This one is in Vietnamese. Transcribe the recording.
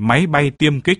máy bay tiêm kích.